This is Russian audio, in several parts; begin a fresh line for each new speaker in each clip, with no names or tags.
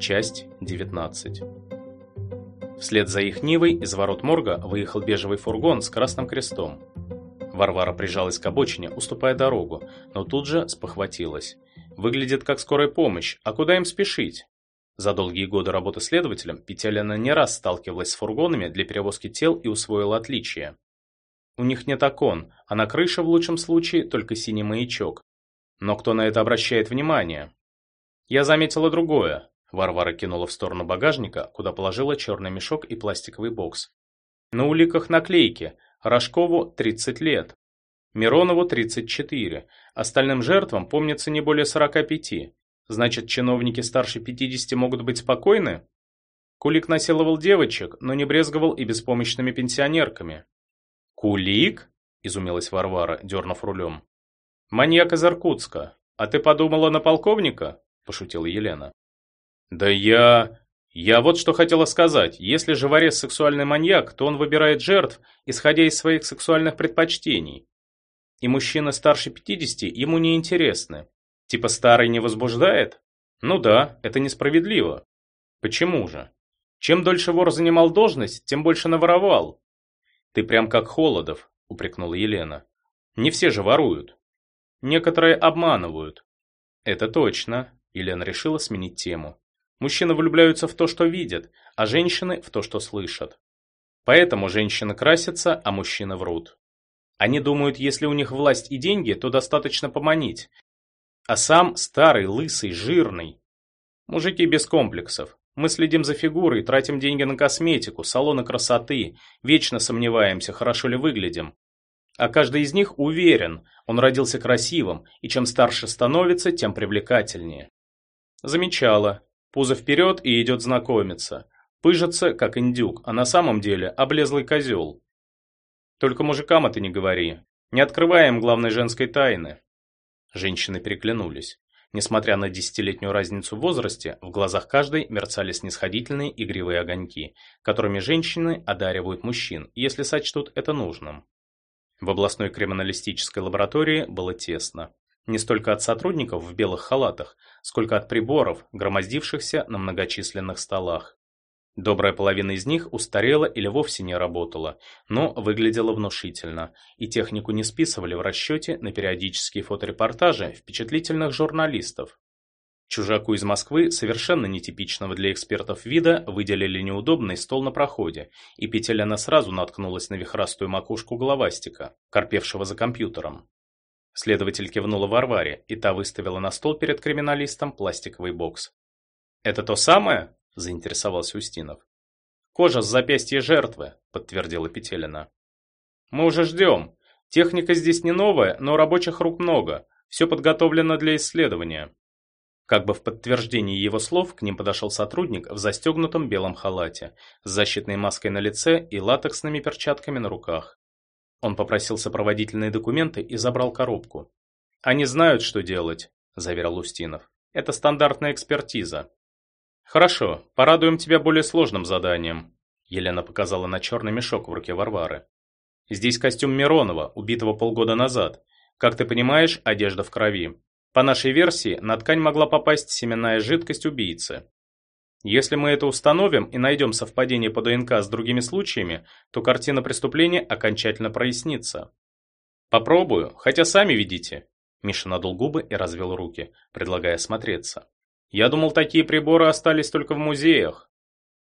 Часть 19. Вслед за их Нивой из ворот морга выехал бежевый фургон с красным крестом. Варвара прижалась к обочине, уступая дорогу, но тут же спохватилась. Выглядит как скорая помощь, а куда им спешить? За долгие годы работы следователем Петелина не раз сталкивалась с фургонами для перевозки тел и усвоила отличия. У них нет окон, а на крыше в лучшем случае только синий маячок. Но кто на это обращает внимание? Я заметила другое. Варвара кинула в сторону багажника, куда положила черный мешок и пластиковый бокс. На уликах наклейки. Рожкову 30 лет. Миронову 34. Остальным жертвам помнится не более 45. Значит, чиновники старше 50 могут быть спокойны? Кулик насиловал девочек, но не брезговал и беспомощными пенсионерками. «Кулик?» – изумилась Варвара, дернув рулем. «Маньяк из Иркутска. А ты подумала на полковника?» – пошутила Елена. «Да я... Я вот что хотела сказать. Если же ворез сексуальный маньяк, то он выбирает жертв, исходя из своих сексуальных предпочтений. И мужчины старше 50 ему не интересны. Типа старый не возбуждает? Ну да, это несправедливо. Почему же? Чем дольше вор занимал должность, тем больше наворовал. «Ты прям как Холодов», — упрекнула Елена. «Не все же воруют. Некоторые обманывают». «Это точно», — Елена решила сменить тему. «Мужчины влюбляются в то, что видят, а женщины в то, что слышат. Поэтому женщины красятся, а мужчины врут. Они думают, если у них власть и деньги, то достаточно поманить. А сам старый, лысый, жирный. Мужики без комплексов. Мы следим за фигурой, тратим деньги на косметику, салоны красоты, вечно сомневаемся, хорошо ли выглядим. А каждый из них уверен, он родился красивым, и чем старше становится, тем привлекательнее. Замечала. Пузо вперед и идет знакомиться. Пыжится, как индюк, а на самом деле облезлый козел. Только мужикам это не говори. Не открываем главной женской тайны. Женщины переглянулись. Несмотря на десятилетнюю разницу в возрасте, в глазах каждой мерцали снисходительные игривые огоньки, которыми женщины одаривают мужчин, если сочтут это нужным. В областной криминалистической лаборатории было тесно. Не столько от сотрудников в белых халатах, сколько от приборов, громоздившихся на многочисленных столах. Добрая половина из них устарела или вовсе не работала, но выглядела внушительно, и технику не списывали в расчете на периодические фоторепортажи впечатлительных журналистов. Чужаку из Москвы, совершенно нетипичного для экспертов вида, выделили неудобный стол на проходе, и Петеляна сразу наткнулась на вихрастую макушку головастика, корпевшего за компьютером. Следователь кивнула Варваре, и та выставила на стол перед криминалистом пластиковый бокс. «Это то самое?» – заинтересовался Устинов. «Кожа с запястья жертвы», – подтвердила Петелина. «Мы уже ждем. Техника здесь не новая, но рабочих рук много. Все подготовлено для исследования». Как бы в подтверждении его слов к ним подошел сотрудник в застегнутом белом халате, с защитной маской на лице и латексными перчатками на руках. Он попросил сопроводительные документы и забрал коробку. «Они знают, что делать», – заверил Устинов. «Это стандартная экспертиза. «Хорошо, порадуем тебя более сложным заданием», Елена показала на черный мешок в руке Варвары. «Здесь костюм Миронова, убитого полгода назад. Как ты понимаешь, одежда в крови. По нашей версии, на ткань могла попасть семенная жидкость убийцы. Если мы это установим и найдем совпадение по ДНК с другими случаями, то картина преступления окончательно прояснится. Попробую, хотя сами видите. Миша надул губы и развел руки, предлагая осмотреться. Я думал, такие приборы остались только в музеях.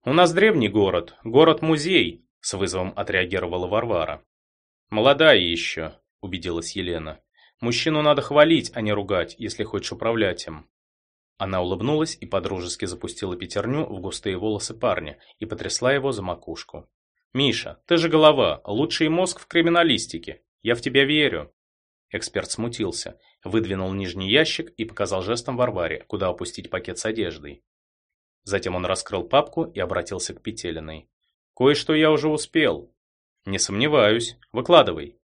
У нас древний город, город-музей, с вызовом отреагировала Варвара. Молодая еще, убедилась Елена. Мужчину надо хвалить, а не ругать, если хочешь управлять им. Она улыбнулась и подружески запустила пятерню в густые волосы парня и потрясла его за макушку. «Миша, ты же голова, лучший мозг в криминалистике. Я в тебя верю». Эксперт смутился, выдвинул нижний ящик и показал жестом Варваре, куда опустить пакет с одеждой. Затем он раскрыл папку и обратился к Петелиной. «Кое-что я уже успел». «Не сомневаюсь. Выкладывай».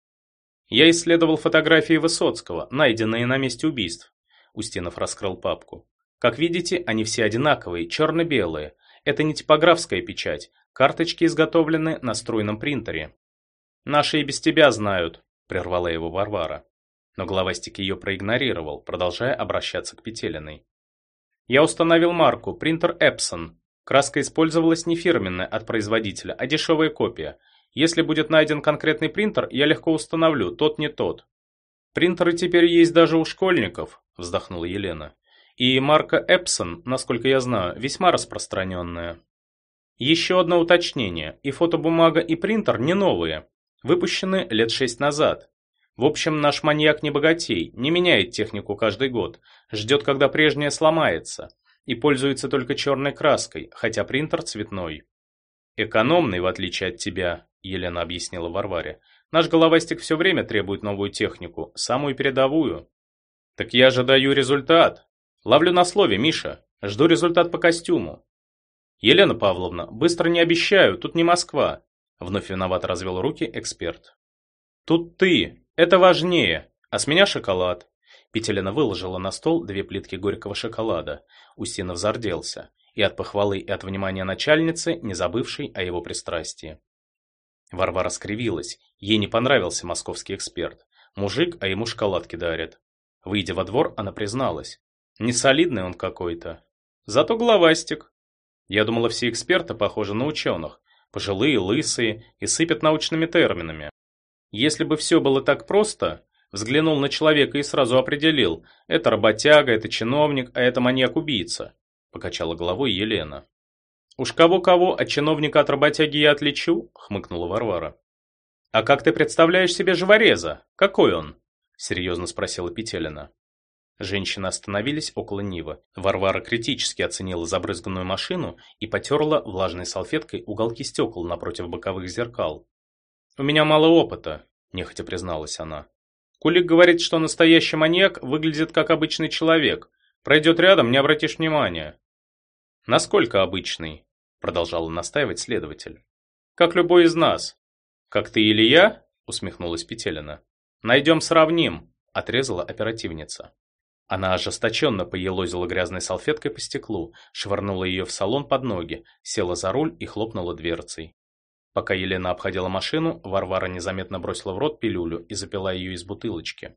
«Я исследовал фотографии Высоцкого, найденные на месте убийств». Устинов раскрыл папку. «Как видите, они все одинаковые, черно-белые. Это не типографская печать. Карточки изготовлены на струйном принтере». «Наши и без тебя знают», – прервала его Варвара. Но главастик ее проигнорировал, продолжая обращаться к Петелиной. Я установил марку принтер Epson. Краска использовалась не фирменная от производителя, а дешевая копия. Если будет найден конкретный принтер, я легко установлю, тот не тот. Принтеры теперь есть даже у школьников, вздохнула Елена. И марка Epson, насколько я знаю, весьма распространенная. Еще одно уточнение. И фотобумага, и принтер не новые. Выпущены лет шесть назад. В общем, наш маньяк не богатей, не меняет технику каждый год, ждет, когда прежняя сломается, и пользуется только черной краской, хотя принтер цветной. Экономный, в отличие от тебя, Елена объяснила Варваре. Наш головастик все время требует новую технику, самую передовую. Так я же даю результат. Ловлю на слове, Миша. Жду результат по костюму. Елена Павловна, быстро не обещаю, тут не Москва. Вновь виноват развел руки эксперт. Тут ты, это важнее, а с меня шоколад. Петелина выложила на стол две плитки горького шоколада. Устинов зарделся. И от похвалы, и от внимания начальницы, не забывшей о его пристрастии. Варвара скривилась. Ей не понравился московский эксперт. Мужик, а ему шоколадки дарят. Выйдя во двор, она призналась. Не солидный он какой-то. Зато главастик. Я думала, все эксперты похожи на ученых. Пожилые, лысые и сыпят научными терминами. Если бы все было так просто, взглянул на человека и сразу определил, это работяга, это чиновник, а это маньяк-убийца, покачала головой Елена. Уж кого-кого, а чиновника от работяги я отличу, хмыкнула Варвара. А как ты представляешь себе живореза? Какой он? серьезно спросила Петелина. Женщины остановились около Нивы. Варвара критически оценила забрызганную машину и потерла влажной салфеткой уголки стекол напротив боковых зеркал. «У меня мало опыта», – нехотя призналась она. «Кулик говорит, что настоящий маньяк выглядит как обычный человек. Пройдет рядом, не обратишь внимания». «Насколько обычный?» – продолжала настаивать следователь. «Как любой из нас». «Как ты или я?» – усмехнулась Петелина. «Найдем, сравним», – отрезала оперативница. Она ожесточенно поелозила грязной салфеткой по стеклу, швырнула ее в салон под ноги, села за руль и хлопнула дверцей. Пока Елена обходила машину, Варвара незаметно бросила в рот пилюлю и запила ее из бутылочки.